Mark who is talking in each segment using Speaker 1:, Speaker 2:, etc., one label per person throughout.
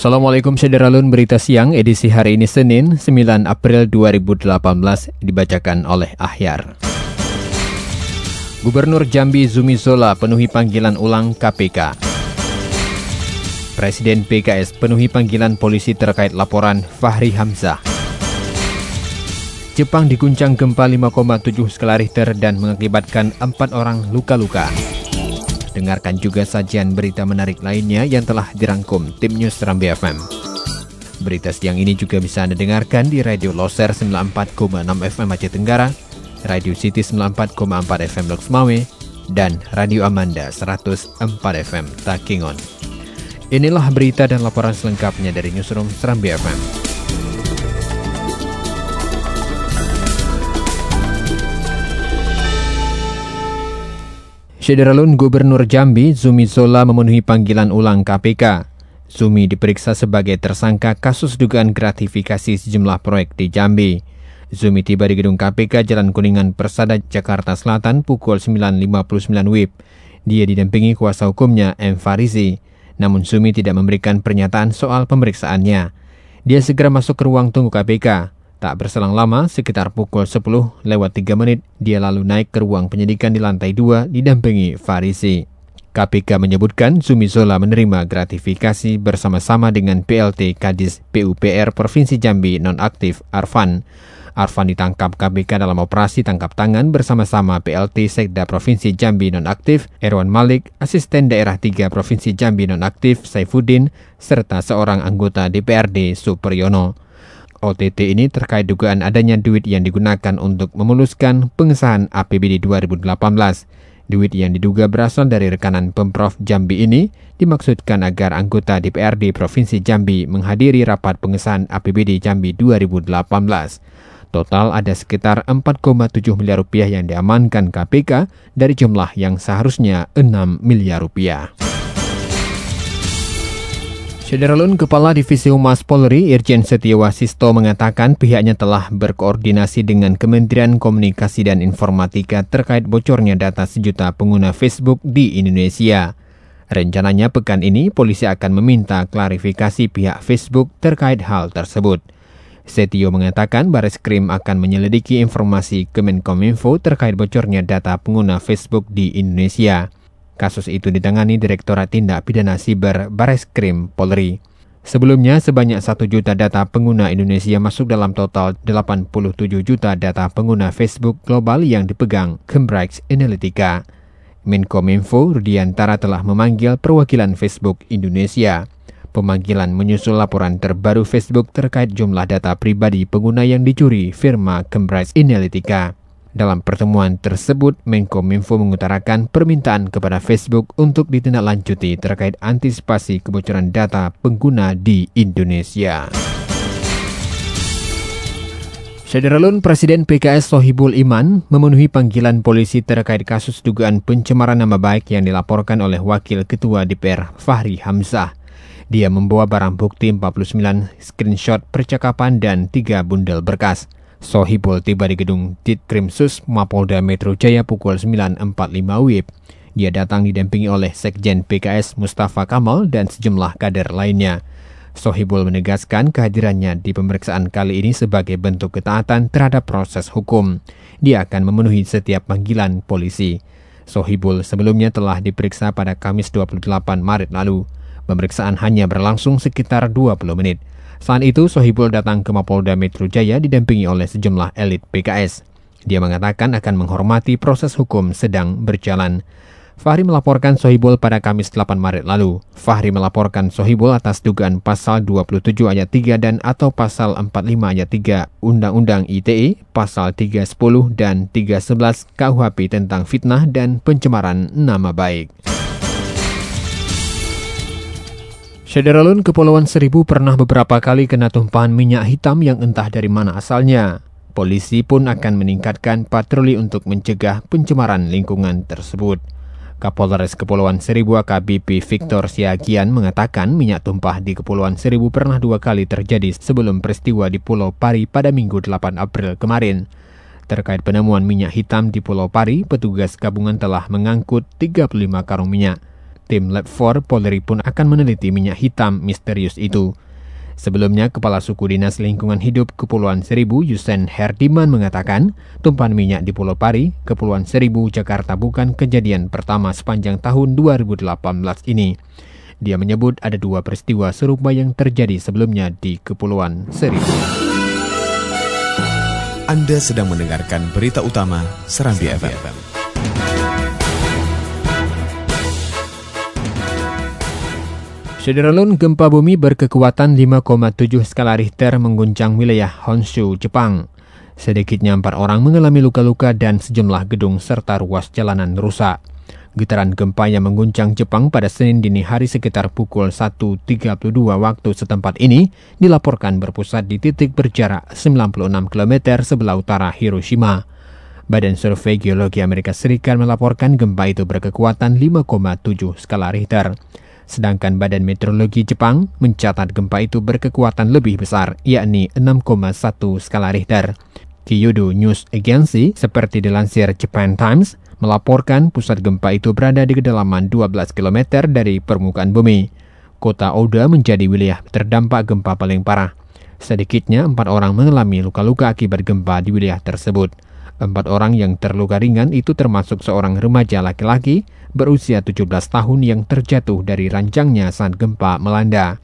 Speaker 1: Assalamualaikum Syederalun Berita Siang edisi hari ini Senin 9 April 2018 dibacakan oleh Ahyar. Gubernur Jambi Zumi Zola penuhi panggilan ulang KPK. Presiden PKS penuhi panggilan polisi terkait laporan Fahri Hamzah. Jepang diguncang gempa 5,7 skala Richter dan mengakibatkan empat orang luka-luka. Dengarkan juga sajian berita menarik lainnya yang telah dirangkum tim News Rambi FM. Berita siang ini juga bisa Anda dengarkan di Radio Loser 94,6 FM Aceh Tenggara, Radio City 94,4 FM Loks Mawe, dan Radio Amanda 104 FM Takingon. Inilah berita dan laporan selengkapnya dari Newsroom Serambi FM. Syederalun Gubernur Jambi, Zumi Zola memenuhi panggilan ulang KPK. Zumi diperiksa sebagai tersangka kasus dugaan gratifikasi sejumlah proyek di Jambi. Zumi tiba di gedung KPK Jalan Kuningan Persada, Jakarta Selatan pukul 9.59 WIB. Dia didampingi kuasa hukumnya M. Farizi. Namun Zumi tidak memberikan pernyataan soal pemeriksaannya. Dia segera masuk ke ruang tunggu KPK. Tak berselang lama, sekitar pukul 10 lewat 3 menit, dia lalu naik ke ruang penyidikan di lantai 2 didampingi Farisi. KPK menyebutkan Zumi Zola menerima gratifikasi bersama-sama dengan PLT Kadis PUPR Provinsi Jambi nonaktif Arfan. Arfan ditangkap KPK dalam operasi tangkap tangan bersama-sama PLT Sekda Provinsi Jambi nonaktif Erwan Malik, asisten daerah 3 Provinsi Jambi nonaktif Saifuddin, serta seorang anggota DPRD Supriyono. OTT ini terkait dugaan adanya duit yang digunakan untuk memuluskan pengesahan APBD 2018. Duit yang diduga berasal dari rekanan Pemprov Jambi ini dimaksudkan agar anggota DPRD Provinsi Jambi menghadiri rapat pengesahan APBD Jambi 2018. Total ada sekitar 4,7 miliar rupiah yang diamankan KPK dari jumlah yang seharusnya 6 miliar rupiah. Sederalun Kepala Divisi Humas Polri Irjen Setiawasisto mengatakan pihaknya telah berkoordinasi dengan Kementerian Komunikasi dan Informatika terkait bocornya data sejuta pengguna Facebook di Indonesia. Rencananya pekan ini polisi akan meminta klarifikasi pihak Facebook terkait hal tersebut. Setio mengatakan Baris Krim akan menyelidiki informasi Kemenkominfo terkait bocornya data pengguna Facebook di Indonesia. Kasus itu ditangani Direktorat Tindak Pidana Siber Bareskrim Polri. Sebelumnya, sebanyak 1 juta data pengguna Indonesia masuk dalam total 87 juta data pengguna Facebook global yang dipegang Cambridge Analytica. Menkominfo Rudiantara telah memanggil perwakilan Facebook Indonesia. Pemanggilan menyusul laporan terbaru Facebook terkait jumlah data pribadi pengguna yang dicuri firma Cambridge Analytica. Dalam pertemuan tersebut, Menko Minfo mengutarakan permintaan kepada Facebook untuk ditindaklanjuti terkait antisipasi kebocoran data pengguna di Indonesia. Sederalun Presiden PKS Sohibul Iman memenuhi panggilan polisi terkait kasus dugaan pencemaran nama baik yang dilaporkan oleh Wakil Ketua DPR Fahri Hamzah. Dia membawa barang bukti 49 screenshot percakapan dan 3 bundel berkas. Sohibul tiba di gedung Ditkrimsus Mapolda Metro Jaya pukul 9.45 WIB. Dia datang didampingi oleh Sekjen PKS Mustafa Kamal dan sejumlah kader lainnya. Sohibul menegaskan kehadirannya di pemeriksaan kali ini sebagai bentuk ketaatan terhadap proses hukum. Dia akan memenuhi setiap panggilan polisi. Sohibul sebelumnya telah diperiksa pada Kamis 28 Maret lalu. Pemeriksaan hanya berlangsung sekitar 20 menit. Saat itu, Sohibul datang ke Mapolda Metro Jaya didampingi oleh sejumlah elit PKS. Dia mengatakan akan menghormati proses hukum sedang berjalan. Fahri melaporkan Sohibul pada Kamis 8 Maret lalu. Fahri melaporkan Sohibul atas dugaan pasal 27 ayat 3 dan atau pasal 45 ayat 3 Undang-Undang ITE, pasal 310 dan 311 KUHP tentang fitnah dan pencemaran nama baik. Syederalun Kepulauan Seribu pernah beberapa kali kena tumpahan minyak hitam yang entah dari mana asalnya. Polisi pun akan meningkatkan patroli untuk mencegah pencemaran lingkungan tersebut. Kapolres Kepulauan Seribu AKBP Victor Siagian mengatakan minyak tumpah di Kepulauan Seribu pernah dua kali terjadi sebelum peristiwa di Pulau Pari pada Minggu 8 April kemarin. Terkait penemuan minyak hitam di Pulau Pari, petugas gabungan telah mengangkut 35 karung minyak. Tim Lab 4 Polri pun akan meneliti minyak hitam misterius itu. Sebelumnya, Kepala Suku Dinas Lingkungan Hidup Kepulauan Seribu Yusen Herdiman mengatakan, tumpahan minyak di Pulau Pari, Kepulauan Seribu, Jakarta bukan kejadian pertama sepanjang tahun 2018 ini. Dia menyebut ada dua peristiwa serupa yang terjadi sebelumnya di Kepulauan Seribu.
Speaker 2: Anda sedang mendengarkan berita utama Serambi FM.
Speaker 1: Sederalun gempa bumi berkekuatan 5,7 skala Richter mengguncang wilayah Honshu, Jepang. Sedikitnya empat orang mengalami luka-luka dan sejumlah gedung serta ruas jalanan rusak. Getaran gempa yang mengguncang Jepang pada Senin dini hari sekitar pukul 1.32 waktu setempat ini dilaporkan berpusat di titik berjarak 96 km sebelah utara Hiroshima. Badan Survei Geologi Amerika Serikat melaporkan gempa itu berkekuatan 5,7 skala Richter. Sedangkan Badan Meteorologi Jepang mencatat gempa itu berkekuatan lebih besar, yakni 6,1 skala Richter. Kyodo News Agency, seperti dilansir Japan Times, melaporkan pusat gempa itu berada di kedalaman 12 km dari permukaan bumi. Kota Oda menjadi wilayah terdampak gempa paling parah. Sedikitnya empat orang mengalami luka-luka akibat gempa di wilayah tersebut. Empat orang yang terluka ringan itu termasuk seorang remaja laki-laki berusia 17 tahun yang terjatuh dari ranjangnya saat gempa melanda.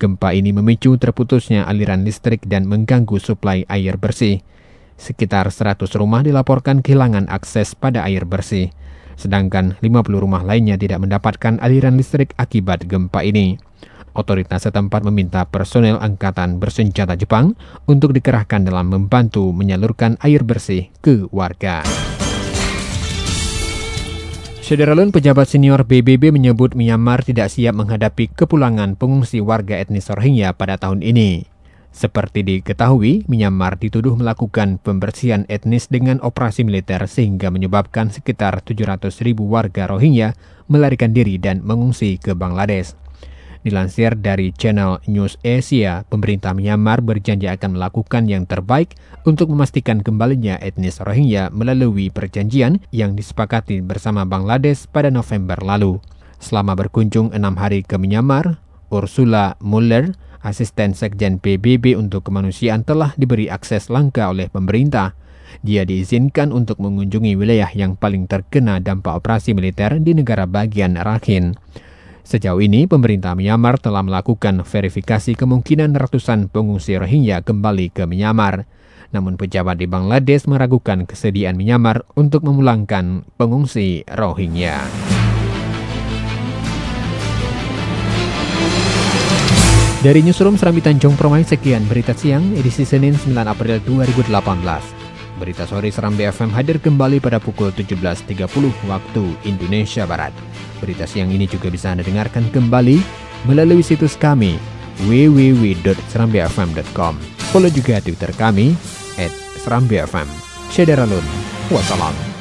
Speaker 1: Gempa ini memicu terputusnya aliran listrik dan mengganggu suplai air bersih. Sekitar 100 rumah dilaporkan kehilangan akses pada air bersih, sedangkan 50 rumah lainnya tidak mendapatkan aliran listrik akibat gempa ini. Otoritas setempat meminta personel angkatan bersenjata Jepang untuk dikerahkan dalam membantu menyalurkan air bersih ke warga. Sederalun pejabat senior PBB menyebut Myanmar tidak siap menghadapi kepulangan pengungsi warga etnis Rohingya pada tahun ini. Seperti diketahui, Myanmar dituduh melakukan pembersihan etnis dengan operasi militer sehingga menyebabkan sekitar 700 ribu warga Rohingya melarikan diri dan mengungsi ke Bangladesh. Dilansir dari channel News Asia, pemerintah Myanmar berjanji akan melakukan yang terbaik untuk memastikan kembalinya etnis Rohingya melalui perjanjian yang disepakati bersama Bangladesh pada November lalu. Selama berkunjung enam hari ke Myanmar, Ursula Muller, asisten sekjen PBB untuk kemanusiaan telah diberi akses langka oleh pemerintah. Dia diizinkan untuk mengunjungi wilayah yang paling terkena dampak operasi militer di negara bagian Rakhine. Sejauh ini, pemerintah Myanmar telah melakukan verifikasi kemungkinan ratusan pengungsi Rohingya kembali ke Myanmar. Namun pejabat di Bangladesh meragukan kesediaan Myanmar untuk memulangkan pengungsi Rohingya. Dari Newsroom Serambi Tanjung Permai, sekian berita siang edisi Senin 9 April 2018. Berita sore Seram BFM hadir kembali pada pukul 17.30 waktu Indonesia Barat. Berita siang ini juga bisa Anda dengarkan kembali melalui situs kami www.serambifm.com. Follow juga Twitter kami serambifm. Syederalun. Wassalam.